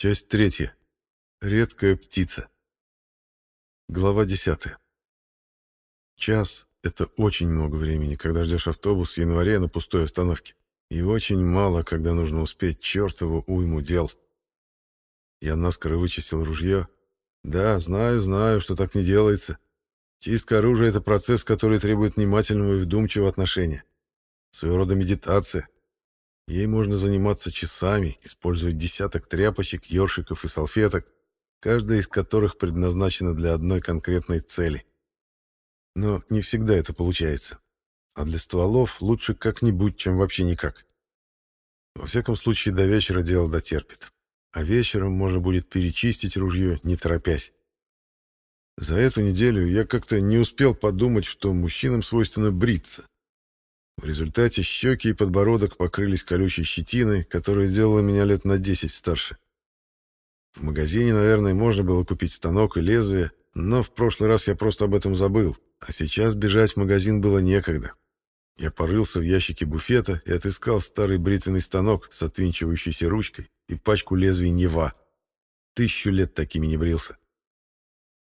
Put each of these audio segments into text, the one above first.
Часть третья. Редкая птица. Глава десятая. Час — это очень много времени, когда ждешь автобус в январе на пустой остановке. И очень мало, когда нужно успеть чертову уйму дел. Я наскоро вычистил ружье. Да, знаю, знаю, что так не делается. Чистка оружия — это процесс, который требует внимательного и вдумчивого отношения. Своего рода медитация, Ей можно заниматься часами, используя десяток тряпочек, ёршиков и салфеток, каждая из которых предназначена для одной конкретной цели. Но не всегда это получается. А для стволов лучше как-нибудь, чем вообще никак. Во всяком случае, до вечера дело дотерпит. А вечером можно будет перечистить ружье, не торопясь. За эту неделю я как-то не успел подумать, что мужчинам свойственно бриться. В результате щеки и подбородок покрылись колючей щетиной, которая делала меня лет на 10 старше. В магазине, наверное, можно было купить станок и лезвие, но в прошлый раз я просто об этом забыл, а сейчас бежать в магазин было некогда. Я порылся в ящике буфета и отыскал старый бритвенный станок с отвинчивающейся ручкой и пачку лезвий Нева. Тысячу лет такими не брился.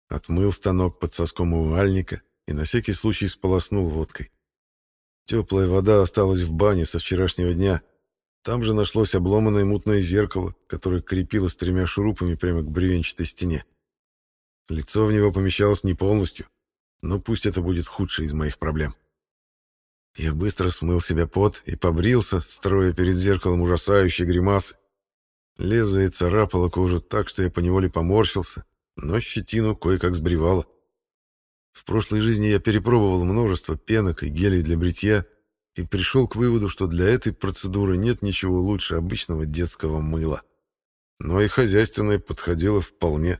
Отмыл станок под соском умывальника и на всякий случай сполоснул водкой. Теплая вода осталась в бане со вчерашнего дня. Там же нашлось обломанное мутное зеркало, которое крепилось тремя шурупами прямо к бревенчатой стене. Лицо в него помещалось не полностью, но пусть это будет худшее из моих проблем. Я быстро смыл себя пот и побрился, строя перед зеркалом ужасающие гримасы. Лезвие царапало кожу так, что я поневоле поморщился, но щетину кое-как сбривало. — в прошлой жизни я перепробовал множество пенок и гелей для бритья и пришел к выводу, что для этой процедуры нет ничего лучше обычного детского мыла. Но и хозяйственное подходило вполне.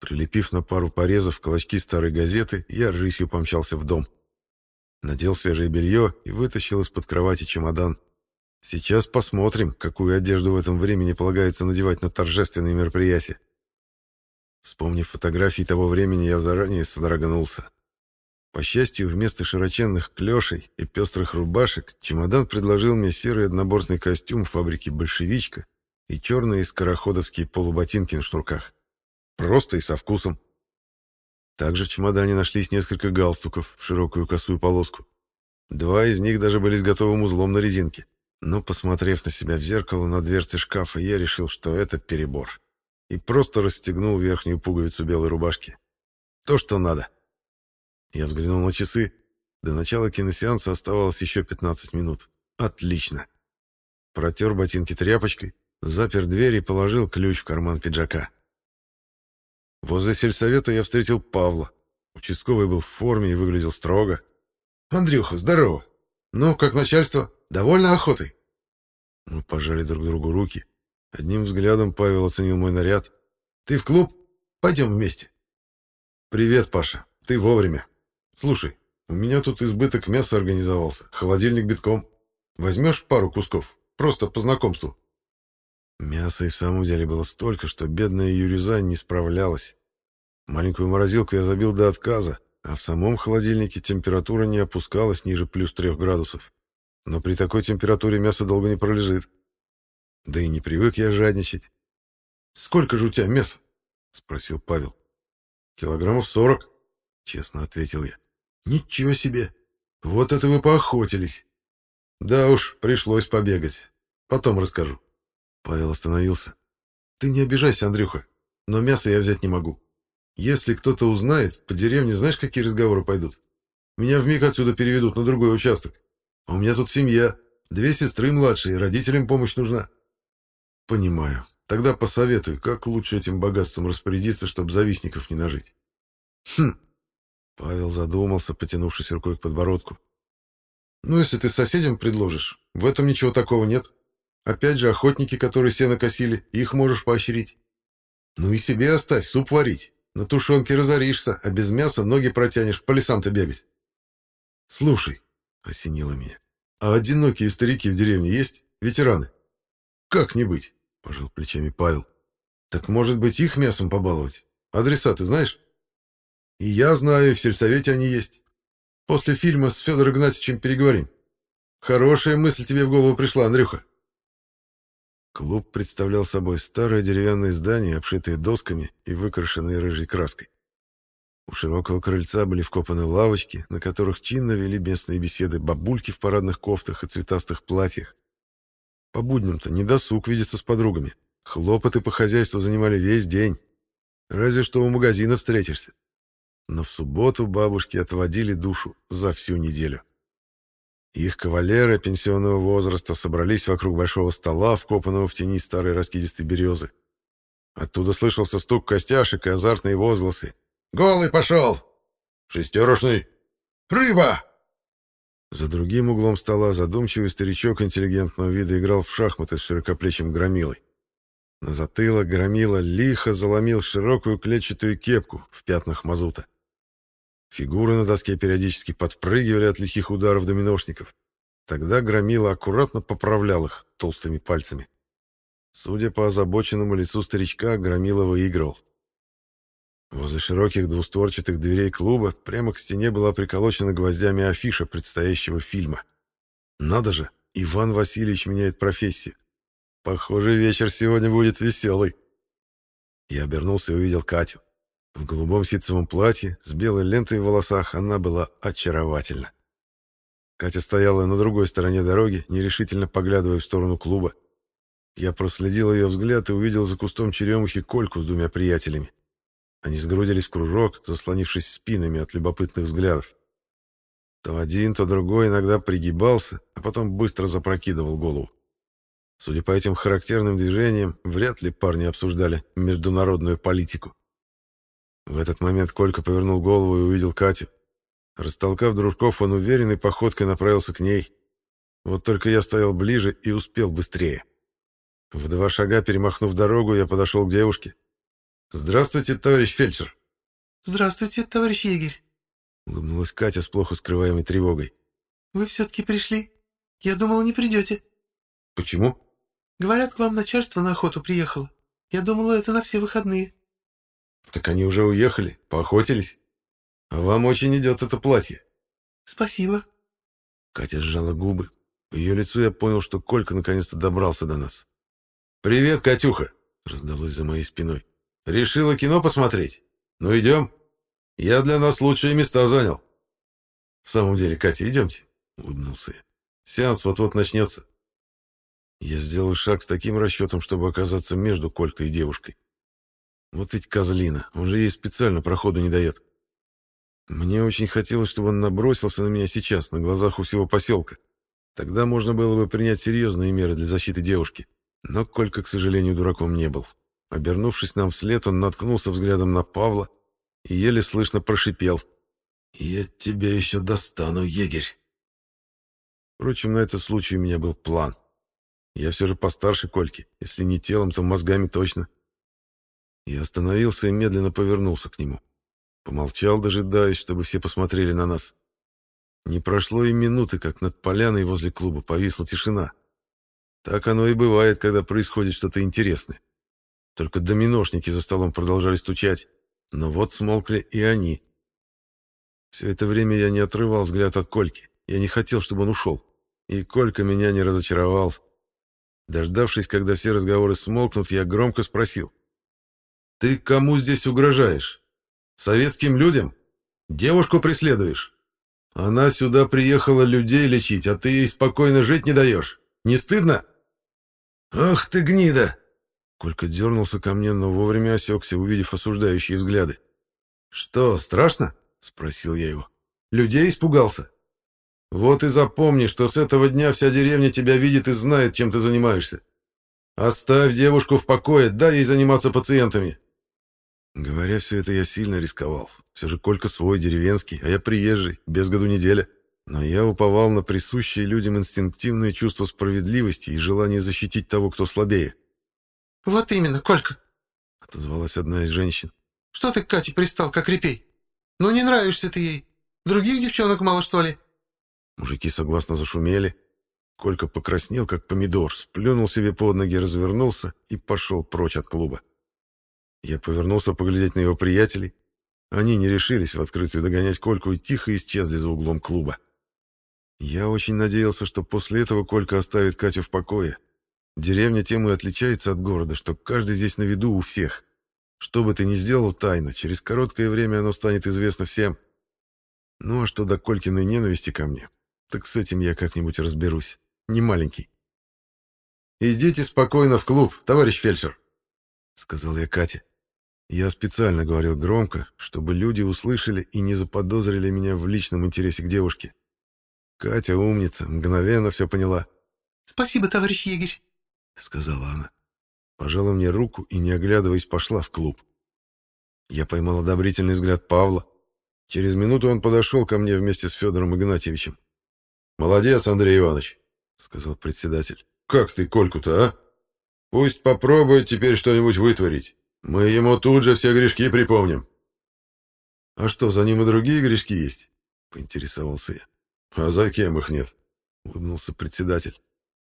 Прилепив на пару порезов клочки старой газеты, я рысью помчался в дом. Надел свежее белье и вытащил из-под кровати чемодан. Сейчас посмотрим, какую одежду в этом времени полагается надевать на торжественные мероприятия. Вспомнив фотографии того времени, я заранее содрогнулся. По счастью, вместо широченных клёшей и пестрых рубашек чемодан предложил мне серый однобортный костюм фабрики «Большевичка» и черные скороходовские полуботинки на шнурках. Просто и со вкусом. Также в чемодане нашлись несколько галстуков в широкую косую полоску. Два из них даже были с готовым узлом на резинке. Но, посмотрев на себя в зеркало на дверце шкафа, я решил, что это перебор и просто расстегнул верхнюю пуговицу белой рубашки. То, что надо. Я взглянул на часы. До начала киносеанса оставалось еще 15 минут. Отлично. Протер ботинки тряпочкой, запер дверь и положил ключ в карман пиджака. Возле сельсовета я встретил Павла. Участковый был в форме и выглядел строго. «Андрюха, здорово! Ну, как начальство, довольно охотой?» Мы пожали друг другу руки. Одним взглядом Павел оценил мой наряд. «Ты в клуб? Пойдем вместе». «Привет, Паша. Ты вовремя. Слушай, у меня тут избыток мяса организовался, холодильник битком. Возьмешь пару кусков? Просто по знакомству». Мяса и в самом деле было столько, что бедная Юриза не справлялась. Маленькую морозилку я забил до отказа, а в самом холодильнике температура не опускалась ниже плюс трех градусов. Но при такой температуре мясо долго не пролежит. Да и не привык я жадничать. «Сколько же у тебя мяса?» — спросил Павел. «Килограммов сорок», — честно ответил я. «Ничего себе! Вот это вы поохотились!» «Да уж, пришлось побегать. Потом расскажу». Павел остановился. «Ты не обижайся, Андрюха, но мясо я взять не могу. Если кто-то узнает, по деревне знаешь, какие разговоры пойдут? Меня вмиг отсюда переведут на другой участок. А у меня тут семья, две сестры младшие, родителям помощь нужна». Понимаю. Тогда посоветуй, как лучше этим богатством распорядиться, чтобы завистников не нажить. Хм. Павел задумался, потянувшись рукой к подбородку. Ну, если ты соседям предложишь, в этом ничего такого нет. Опять же, охотники, которые сено косили, их можешь поощрить. Ну и себе оставь, суп варить. На тушенке разоришься, а без мяса ноги протянешь, по лесам-то бегать. Слушай, — осенило меня, — а одинокие старики в деревне есть? Ветераны? Как не быть? — пожал плечами Павел. «Так, может быть, их мясом побаловать? Адреса ты знаешь?» «И я знаю, в сельсовете они есть. После фильма с Федором Игнатьевичем переговорим. Хорошая мысль тебе в голову пришла, Андрюха». Клуб представлял собой старое деревянное здание, обшитое досками и выкрашенное рыжей краской. У широкого крыльца были вкопаны лавочки, на которых чинно вели местные беседы бабульки в парадных кофтах и цветастых платьях, по будням-то ну, не досуг видеться с подругами. Хлопоты по хозяйству занимали весь день. Разве что у магазина встретишься. Но в субботу бабушки отводили душу за всю неделю. Их кавалеры пенсионного возраста собрались вокруг большого стола, вкопанного в тени старой раскидистой березы. Оттуда слышался стук костяшек и азартные возгласы. «Голый пошел!» «Шестерочный!» «Рыба!» За другим углом стола задумчивый старичок интеллигентного вида играл в шахматы с широкоплечим громилой. На затылок громила лихо заломил широкую клетчатую кепку в пятнах мазута. Фигуры на доске периодически подпрыгивали от лихих ударов доминошников. Тогда громила аккуратно поправлял их толстыми пальцами. Судя по озабоченному лицу старичка, громила выигрывал. Возле широких двустворчатых дверей клуба прямо к стене была приколочена гвоздями афиша предстоящего фильма. Надо же, Иван Васильевич меняет профессию. Похоже, вечер сегодня будет веселый. Я обернулся и увидел Катю. В голубом ситцевом платье, с белой лентой в волосах, она была очаровательна. Катя стояла на другой стороне дороги, нерешительно поглядывая в сторону клуба. Я проследил ее взгляд и увидел за кустом черемухи Кольку с двумя приятелями. Они сгрудились в кружок, заслонившись спинами от любопытных взглядов. То один, то другой иногда пригибался, а потом быстро запрокидывал голову. Судя по этим характерным движениям, вряд ли парни обсуждали международную политику. В этот момент Колька повернул голову и увидел Катю. Растолкав дружков, он уверенной походкой направился к ней. Вот только я стоял ближе и успел быстрее. В два шага, перемахнув дорогу, я подошел к девушке. «Здравствуйте, товарищ фельдшер!» «Здравствуйте, товарищ егерь!» Улыбнулась Катя с плохо скрываемой тревогой. «Вы все-таки пришли? Я думала, не придете». «Почему?» «Говорят, к вам начальство на охоту приехало. Я думала, это на все выходные». «Так они уже уехали, поохотились. А вам очень идет это платье». «Спасибо». Катя сжала губы. По ее лицу я понял, что Колька наконец-то добрался до нас. «Привет, Катюха!» — раздалось за моей спиной. Решила кино посмотреть? Ну, идем. Я для нас лучшие места занял. В самом деле, Катя, идемте, — улыбнулся я. Сеанс вот-вот начнется. Я сделал шаг с таким расчетом, чтобы оказаться между Колькой и девушкой. Вот ведь козлина, он же ей специально проходу не дает. Мне очень хотелось, чтобы он набросился на меня сейчас, на глазах у всего поселка. Тогда можно было бы принять серьезные меры для защиты девушки. Но Колька, к сожалению, дураком не был. Обернувшись нам вслед, он наткнулся взглядом на Павла и еле слышно прошипел. «Я тебя еще достану, егерь!» Впрочем, на этот случай у меня был план. Я все же постарше Кольки, если не телом, то мозгами точно. Я остановился и медленно повернулся к нему. Помолчал, дожидаясь, чтобы все посмотрели на нас. Не прошло и минуты, как над поляной возле клуба повисла тишина. Так оно и бывает, когда происходит что-то интересное. Только доминошники за столом продолжали стучать, но вот смолкли и они. Все это время я не отрывал взгляд от Кольки. Я не хотел, чтобы он ушел. И Колька меня не разочаровал. Дождавшись, когда все разговоры смолкнут, я громко спросил. «Ты кому здесь угрожаешь? Советским людям? Девушку преследуешь? Она сюда приехала людей лечить, а ты ей спокойно жить не даешь. Не стыдно?» «Ах ты, гнида!» Колька дернулся ко мне, но вовремя осекся, увидев осуждающие взгляды. «Что, страшно?» — спросил я его. «Людей испугался?» «Вот и запомни, что с этого дня вся деревня тебя видит и знает, чем ты занимаешься. Оставь девушку в покое, дай ей заниматься пациентами». Говоря все это, я сильно рисковал. Все же Колька свой, деревенский, а я приезжий, без году неделя. Но я уповал на присущие людям инстинктивное чувство справедливости и желание защитить того, кто слабее. «Вот именно, Колька!» а — отозвалась одна из женщин. «Что ты к Кате пристал, как репей? Ну, не нравишься ты ей. Других девчонок мало, что ли?» Мужики согласно зашумели. Колька покраснел, как помидор, сплюнул себе под ноги, развернулся и пошел прочь от клуба. Я повернулся поглядеть на его приятелей. Они не решились в открытую догонять Кольку и тихо исчезли за углом клуба. Я очень надеялся, что после этого Колька оставит Катю в покое, Деревня тем и отличается от города, что каждый здесь на виду у всех. Что бы ты ни сделал тайно, через короткое время оно станет известно всем. Ну а что до Колькиной ненависти ко мне, так с этим я как-нибудь разберусь. Не маленький. «Идите спокойно в клуб, товарищ фельдшер», — сказал я Кате. Я специально говорил громко, чтобы люди услышали и не заподозрили меня в личном интересе к девушке. Катя умница, мгновенно все поняла. «Спасибо, товарищ егерь», — сказала она. Пожала мне руку и, не оглядываясь, пошла в клуб. Я поймал одобрительный взгляд Павла. Через минуту он подошел ко мне вместе с Федором Игнатьевичем. «Молодец, Андрей Иванович», — сказал председатель. «Как ты Кольку-то, а? Пусть попробует теперь что-нибудь вытворить. Мы ему тут же все грешки припомним». «А что, за ним и другие грешки есть?» — поинтересовался я. «А за кем их нет?» — улыбнулся председатель.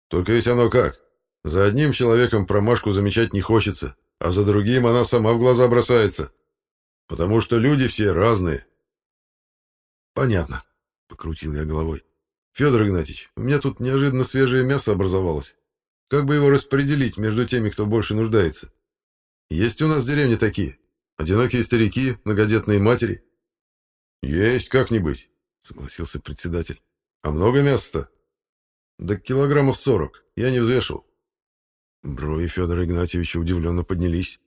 «Только ведь оно как? За одним человеком промашку замечать не хочется, а за другим она сама в глаза бросается. Потому что люди все разные. Понятно, покрутил я головой. Федор Игнатьевич, у меня тут неожиданно свежее мясо образовалось. Как бы его распределить между теми, кто больше нуждается? Есть у нас в деревне такие. Одинокие старики, многодетные матери. Есть как-нибудь, согласился председатель. А много мяса-то? Да килограммов сорок. Я не взвешивал. Брови Федора Игнатьевича удивленно поднялись.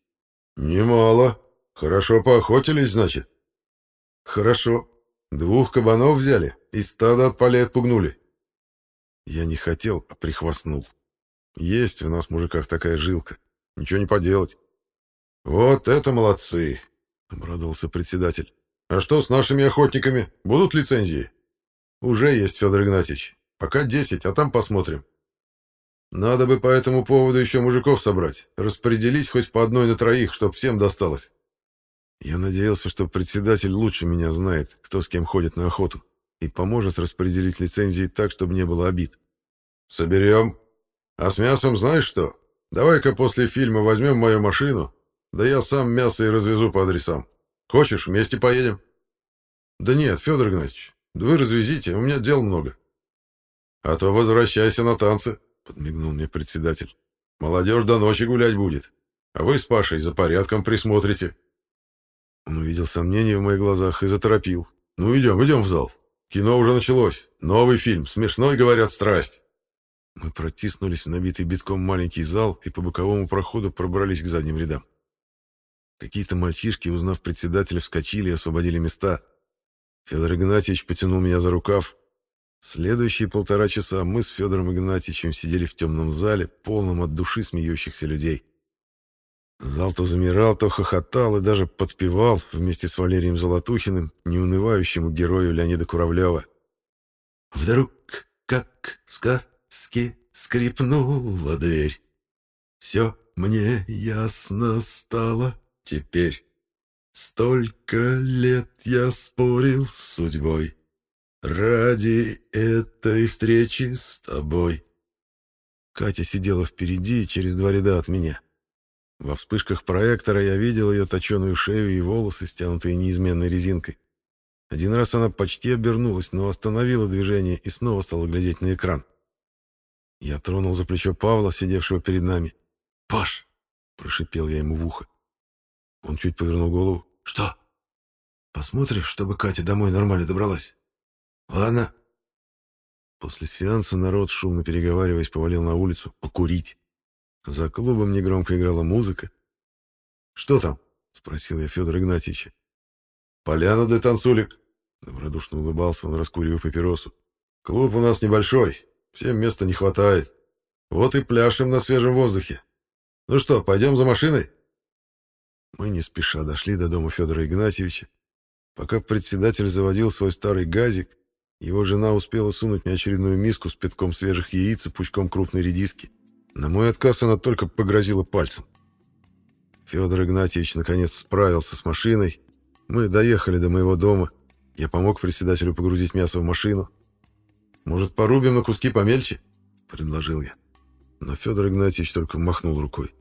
«Немало. Хорошо поохотились, значит?» «Хорошо. Двух кабанов взяли и стадо от поля отпугнули». Я не хотел, а прихвастнул. Есть у нас, мужиках, такая жилка. Ничего не поделать. «Вот это молодцы!» — обрадовался председатель. «А что с нашими охотниками? Будут лицензии?» «Уже есть, Федор Игнатьевич. Пока десять, а там посмотрим. Надо бы по этому поводу еще мужиков собрать, распределить хоть по одной на троих, чтоб всем досталось. Я надеялся, что председатель лучше меня знает, кто с кем ходит на охоту, и поможет распределить лицензии так, чтобы не было обид. Соберем. А с мясом знаешь что? Давай-ка после фильма возьмем мою машину, да я сам мясо и развезу по адресам. Хочешь, вместе поедем? Да нет, Федор Игнатьевич, вы развезите, у меня дел много. А то возвращайся на танцы. — подмигнул мне председатель. «Молодежь до ночи гулять будет, а вы с Пашей за порядком присмотрите». Он увидел сомнение в моих глазах и заторопил. «Ну, идем, идем в зал. Кино уже началось. Новый фильм. Смешной, говорят, страсть». Мы протиснулись в набитый битком маленький зал и по боковому проходу пробрались к задним рядам. Какие-то мальчишки, узнав председателя, вскочили и освободили места. Федор Игнатьевич потянул меня за рукав, Следующие полтора часа мы с Федором Игнатьевичем сидели в темном зале, полном от души смеющихся людей. Зал то замирал, то хохотал и даже подпевал вместе с Валерием Золотухиным, неунывающему герою Леонида Куравлева. «Вдруг, как в сказке, скрипнула дверь. Все мне ясно стало теперь. Столько лет я спорил с судьбой» ради этой встречи с тобой». Катя сидела впереди, через два ряда от меня. Во вспышках проектора я видел ее точеную шею и волосы, стянутые неизменной резинкой. Один раз она почти обернулась, но остановила движение и снова стала глядеть на экран. Я тронул за плечо Павла, сидевшего перед нами. «Паш!» — прошипел я ему в ухо. Он чуть повернул голову. «Что?» «Посмотришь, чтобы Катя домой нормально добралась?» Ладно. После сеанса народ, шумно переговариваясь, повалил на улицу покурить. За клубом негромко играла музыка. «Что там?» — спросил я Федора Игнатьевича. «Поляна для танцулик», — добродушно улыбался он, раскуривая папиросу. «Клуб у нас небольшой, всем места не хватает. Вот и пляшем на свежем воздухе. Ну что, пойдем за машиной?» Мы не спеша дошли до дома Федора Игнатьевича. Пока председатель заводил свой старый газик, его жена успела сунуть мне очередную миску с пятком свежих яиц и пучком крупной редиски. На мой отказ она только погрозила пальцем. Федор Игнатьевич наконец справился с машиной. Мы доехали до моего дома. Я помог председателю погрузить мясо в машину. «Может, порубим на куски помельче?» – предложил я. Но Федор Игнатьевич только махнул рукой.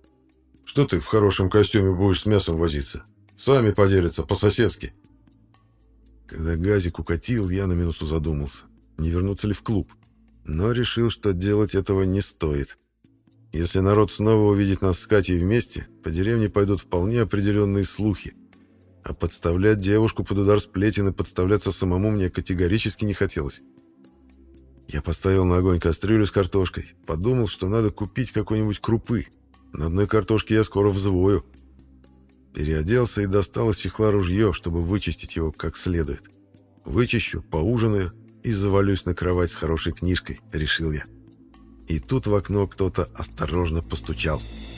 «Что ты в хорошем костюме будешь с мясом возиться? Сами поделятся, по-соседски». Когда Газик укатил, я на минуту задумался, не вернуться ли в клуб. Но решил, что делать этого не стоит. Если народ снова увидит нас с Катей вместе, по деревне пойдут вполне определенные слухи. А подставлять девушку под удар сплетен и подставляться самому мне категорически не хотелось. Я поставил на огонь кастрюлю с картошкой, подумал, что надо купить какой-нибудь крупы. На одной картошке я скоро взвою переоделся и достал из чехла ружье, чтобы вычистить его как следует. Вычищу, поужинаю и завалюсь на кровать с хорошей книжкой, решил я. И тут в окно кто-то осторожно постучал. «Постучал».